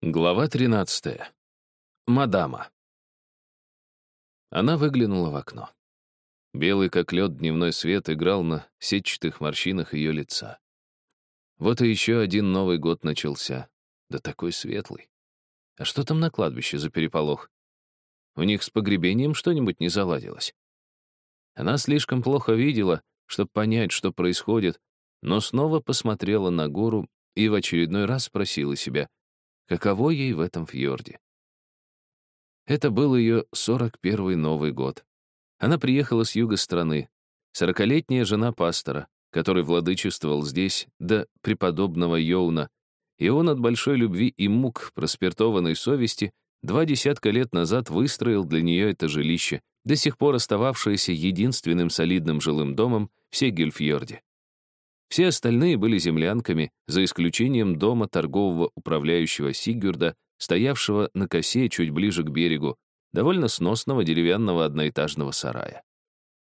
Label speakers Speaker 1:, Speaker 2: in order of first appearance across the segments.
Speaker 1: Глава 13. Мадама. Она выглянула в окно. Белый, как лед, дневной свет играл на сетчатых морщинах ее лица. Вот и еще один Новый год начался. Да такой светлый. А что там на кладбище за переполох? У них с погребением что-нибудь не заладилось? Она слишком плохо видела, чтобы понять, что происходит, но снова посмотрела на гору и в очередной раз спросила себя — Каково ей в этом фьорде? Это был ее 41-й Новый год. Она приехала с юга страны, сорокалетняя жена пастора, который владычествовал здесь до преподобного Йоуна, и он от большой любви и мук проспиртованной совести два десятка лет назад выстроил для нее это жилище, до сих пор остававшееся единственным солидным жилым домом в Сегельфьорде. Все остальные были землянками, за исключением дома торгового управляющего Сигюрда, стоявшего на косе чуть ближе к берегу, довольно сносного деревянного одноэтажного сарая.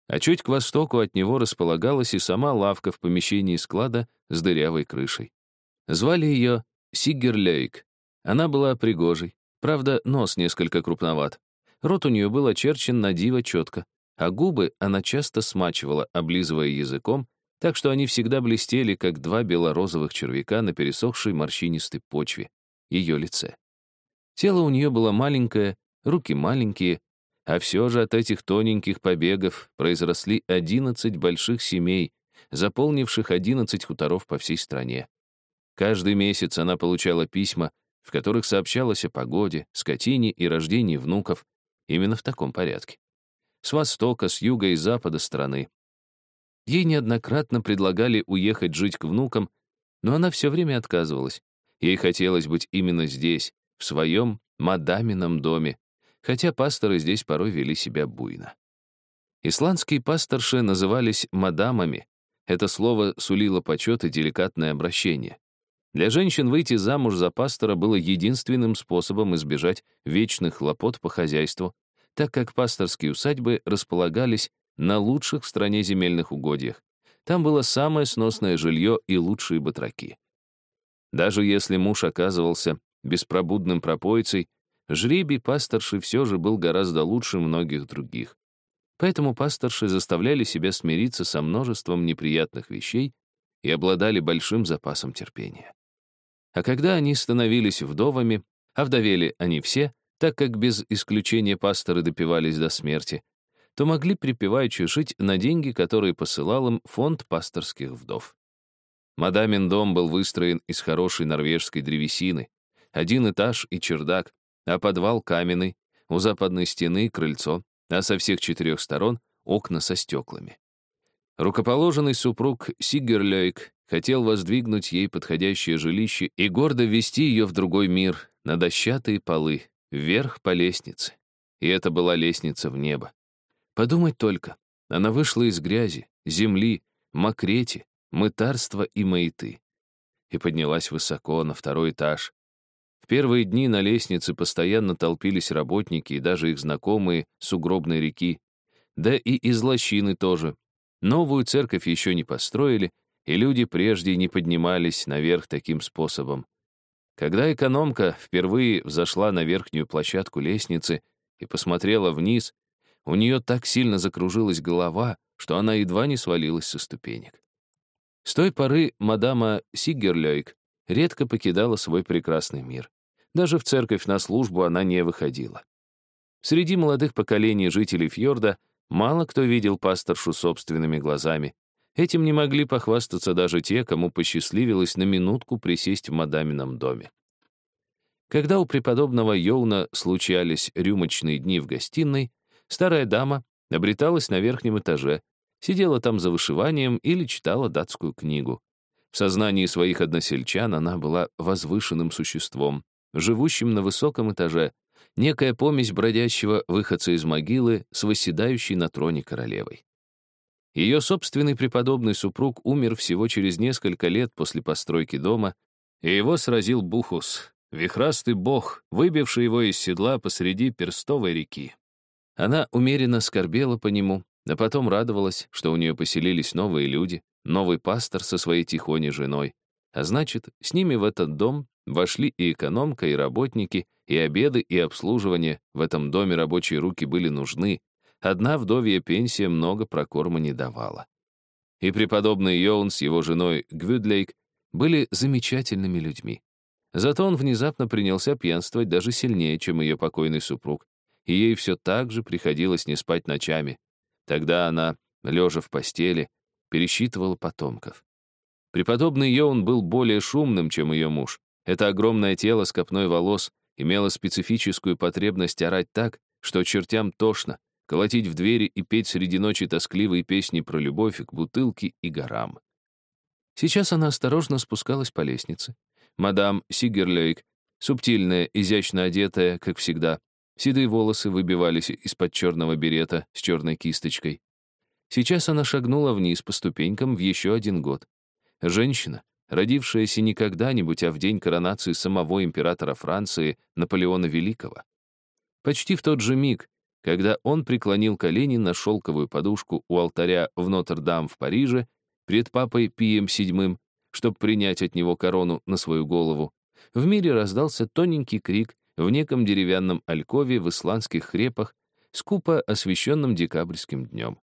Speaker 1: А чуть к востоку от него располагалась и сама лавка в помещении склада с дырявой крышей. Звали ее Сигерлейк. Она была пригожей, правда, нос несколько крупноват. Рот у нее был очерчен на диво четко, а губы она часто смачивала, облизывая языком, так что они всегда блестели, как два белорозовых червяка на пересохшей морщинистой почве, ее лице. Тело у нее было маленькое, руки маленькие, а все же от этих тоненьких побегов произросли 11 больших семей, заполнивших 11 хуторов по всей стране. Каждый месяц она получала письма, в которых сообщалось о погоде, скотине и рождении внуков, именно в таком порядке. С востока, с юга и запада страны, Ей неоднократно предлагали уехать жить к внукам, но она все время отказывалась. Ей хотелось быть именно здесь, в своем мадамином доме, хотя пасторы здесь порой вели себя буйно. Исландские пасторши назывались мадамами. Это слово сулило почет и деликатное обращение. Для женщин выйти замуж за пастора было единственным способом избежать вечных хлопот по хозяйству, так как пасторские усадьбы располагались на лучших в стране земельных угодьях. Там было самое сносное жилье и лучшие батраки. Даже если муж оказывался беспробудным пропойцей, жребий пасторши все же был гораздо лучше многих других. Поэтому пасторши заставляли себя смириться со множеством неприятных вещей и обладали большим запасом терпения. А когда они становились вдовами, а вдовели они все, так как без исключения пасторы допивались до смерти, то могли припеваючи жить на деньги, которые посылал им фонд пасторских вдов. Мадамин дом был выстроен из хорошей норвежской древесины, один этаж и чердак, а подвал каменный, у западной стены крыльцо, а со всех четырех сторон окна со стеклами. Рукоположенный супруг Сигерлёйк хотел воздвигнуть ей подходящее жилище и гордо ввести ее в другой мир, на дощатые полы, вверх по лестнице. И это была лестница в небо. Подумать только, она вышла из грязи, земли, мокрети, мытарства и маяты. И поднялась высоко, на второй этаж. В первые дни на лестнице постоянно толпились работники и даже их знакомые с угробной реки. Да и из лощины тоже. Новую церковь еще не построили, и люди прежде не поднимались наверх таким способом. Когда экономка впервые взошла на верхнюю площадку лестницы и посмотрела вниз, у нее так сильно закружилась голова, что она едва не свалилась со ступенек. С той поры мадама Сигерлёйк редко покидала свой прекрасный мир. Даже в церковь на службу она не выходила. Среди молодых поколений жителей фьорда мало кто видел пасторшу собственными глазами. Этим не могли похвастаться даже те, кому посчастливилось на минутку присесть в мадамином доме. Когда у преподобного Йоуна случались рюмочные дни в гостиной, Старая дама обреталась на верхнем этаже, сидела там за вышиванием или читала датскую книгу. В сознании своих односельчан она была возвышенным существом, живущим на высоком этаже, некая помесь бродящего выходца из могилы с восседающей на троне королевой. Ее собственный преподобный супруг умер всего через несколько лет после постройки дома, и его сразил Бухус, вихрастый бог, выбивший его из седла посреди перстовой реки. Она умеренно скорбела по нему, а потом радовалась, что у нее поселились новые люди, новый пастор со своей тихоней женой. А значит, с ними в этот дом вошли и экономка, и работники, и обеды, и обслуживание. В этом доме рабочие руки были нужны. Одна вдовья пенсия много прокорма не давала. И преподобный Йоун с его женой Гвюдлейк были замечательными людьми. Зато он внезапно принялся пьянствовать даже сильнее, чем ее покойный супруг, и ей все так же приходилось не спать ночами. Тогда она, лежа в постели, пересчитывала потомков. Преподобный Йоун был более шумным, чем ее муж. Это огромное тело с копной волос имело специфическую потребность орать так, что чертям тошно, колотить в двери и петь среди ночи тоскливые песни про любовь к бутылке и горам. Сейчас она осторожно спускалась по лестнице. Мадам Сигерлейк, субтильная, изящно одетая, как всегда, седые волосы выбивались из-под черного берета с черной кисточкой. Сейчас она шагнула вниз по ступенькам в еще один год. Женщина, родившаяся не когда-нибудь, а в день коронации самого императора Франции Наполеона Великого. Почти в тот же миг, когда он преклонил колени на шелковую подушку у алтаря в Нотр-Дам в Париже пред папой Пием VII, чтобы принять от него корону на свою голову, в мире раздался тоненький крик в неком деревянном алькове в исландских хрепах, скупо освещенном декабрьским днем.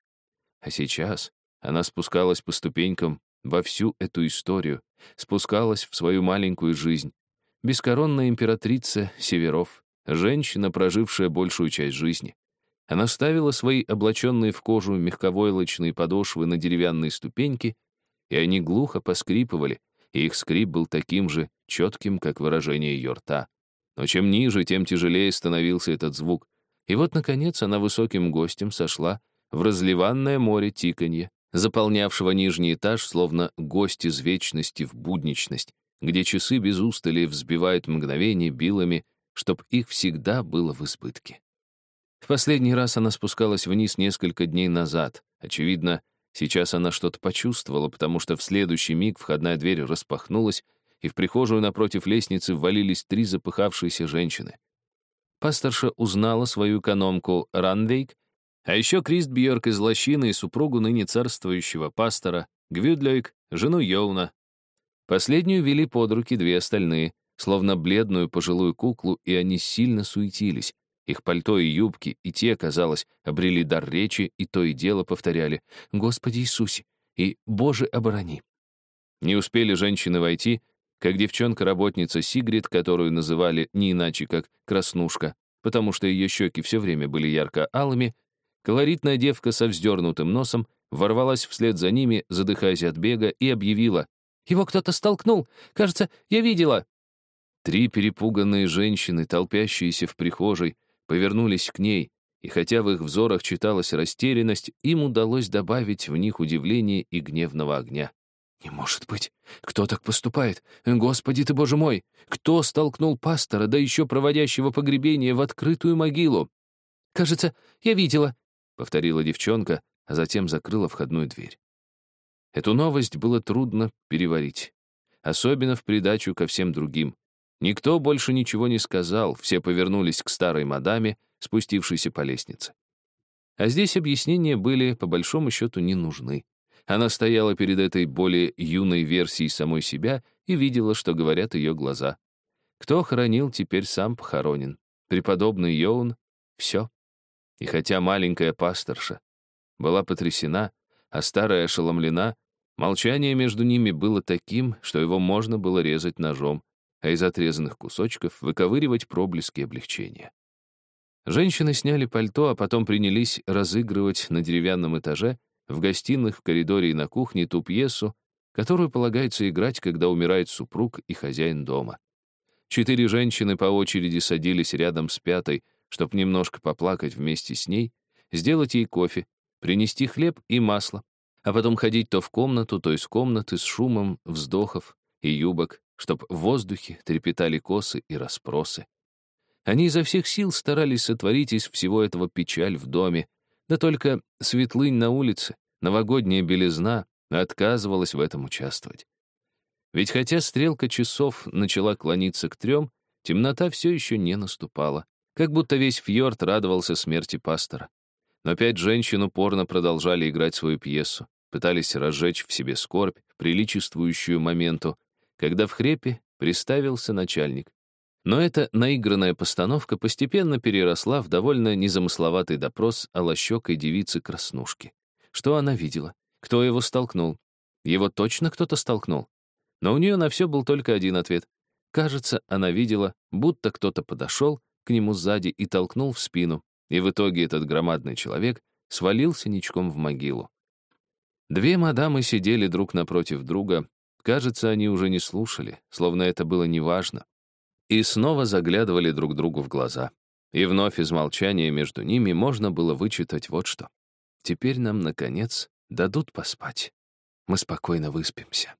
Speaker 1: А сейчас она спускалась по ступенькам во всю эту историю, спускалась в свою маленькую жизнь. Бескоронная императрица Северов, женщина, прожившая большую часть жизни. Она ставила свои облаченные в кожу мягковойлочные подошвы на деревянные ступеньки, и они глухо поскрипывали, и их скрип был таким же четким, как выражение ее рта. Но чем ниже, тем тяжелее становился этот звук. И вот, наконец, она высоким гостем сошла в разливанное море тиканье, заполнявшего нижний этаж, словно гость из вечности в будничность, где часы без устали взбивают мгновение билами, чтоб их всегда было в избытке. В последний раз она спускалась вниз несколько дней назад. Очевидно, сейчас она что-то почувствовала, потому что в следующий миг входная дверь распахнулась, и в прихожую напротив лестницы ввалились три запыхавшиеся женщины. Пасторша узнала свою экономку Ранвейк а еще Крист Бьорк из Лощины и супругу ныне царствующего пастора, Гвюдлёйк, жену Йоуна. Последнюю вели под руки две остальные, словно бледную пожилую куклу, и они сильно суетились. Их пальто и юбки, и те, казалось, обрели дар речи, и то и дело повторяли «Господи Иисусе» и «Боже, оборони». Не успели женщины войти, как девчонка-работница Сигрид, которую называли не иначе, как «краснушка», потому что ее щеки все время были ярко-алыми, Колоритная девка со вздернутым носом ворвалась вслед за ними, задыхаясь от бега, и объявила. «Его кто-то столкнул! Кажется, я видела!» Три перепуганные женщины, толпящиеся в прихожей, повернулись к ней, и хотя в их взорах читалась растерянность, им удалось добавить в них удивление и гневного огня. «Не может быть! Кто так поступает? Господи ты, боже мой! Кто столкнул пастора, да еще проводящего погребение в открытую могилу?» «Кажется, я видела», — повторила девчонка, а затем закрыла входную дверь. Эту новость было трудно переварить, особенно в придачу ко всем другим. Никто больше ничего не сказал, все повернулись к старой мадаме, спустившейся по лестнице. А здесь объяснения были, по большому счету, не нужны. Она стояла перед этой более юной версией самой себя и видела, что говорят ее глаза. Кто хоронил, теперь сам похоронен. Преподобный Йоун — все. И хотя маленькая пасторша была потрясена, а старая ошеломлена, молчание между ними было таким, что его можно было резать ножом, а из отрезанных кусочков выковыривать проблески облегчения. Женщины сняли пальто, а потом принялись разыгрывать на деревянном этаже, в гостиных, в коридоре и на кухне ту пьесу, которую полагается играть, когда умирает супруг и хозяин дома. Четыре женщины по очереди садились рядом с пятой, чтобы немножко поплакать вместе с ней, сделать ей кофе, принести хлеб и масло, а потом ходить то в комнату, то из комнаты с шумом вздохов и юбок, чтоб в воздухе трепетали косы и расспросы. Они изо всех сил старались сотворить из всего этого печаль в доме, да только светлынь на улице, новогодняя белизна отказывалась в этом участвовать. Ведь хотя стрелка часов начала клониться к трем, темнота все еще не наступала, как будто весь фьорд радовался смерти пастора. Но пять женщин упорно продолжали играть свою пьесу, пытались разжечь в себе скорбь, приличествующую моменту, когда в хрепе приставился начальник. Но эта наигранная постановка постепенно переросла в довольно незамысловатый допрос о лощекой девице-краснушке. Что она видела? Кто его столкнул? Его точно кто-то столкнул? Но у нее на все был только один ответ. Кажется, она видела, будто кто-то подошел к нему сзади и толкнул в спину, и в итоге этот громадный человек свалился ничком в могилу. Две мадамы сидели друг напротив друга. Кажется, они уже не слушали, словно это было неважно. И снова заглядывали друг другу в глаза. И вновь из молчания между ними можно было вычитать вот что. Теперь нам, наконец, дадут поспать. Мы спокойно выспимся.